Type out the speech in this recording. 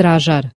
trajar.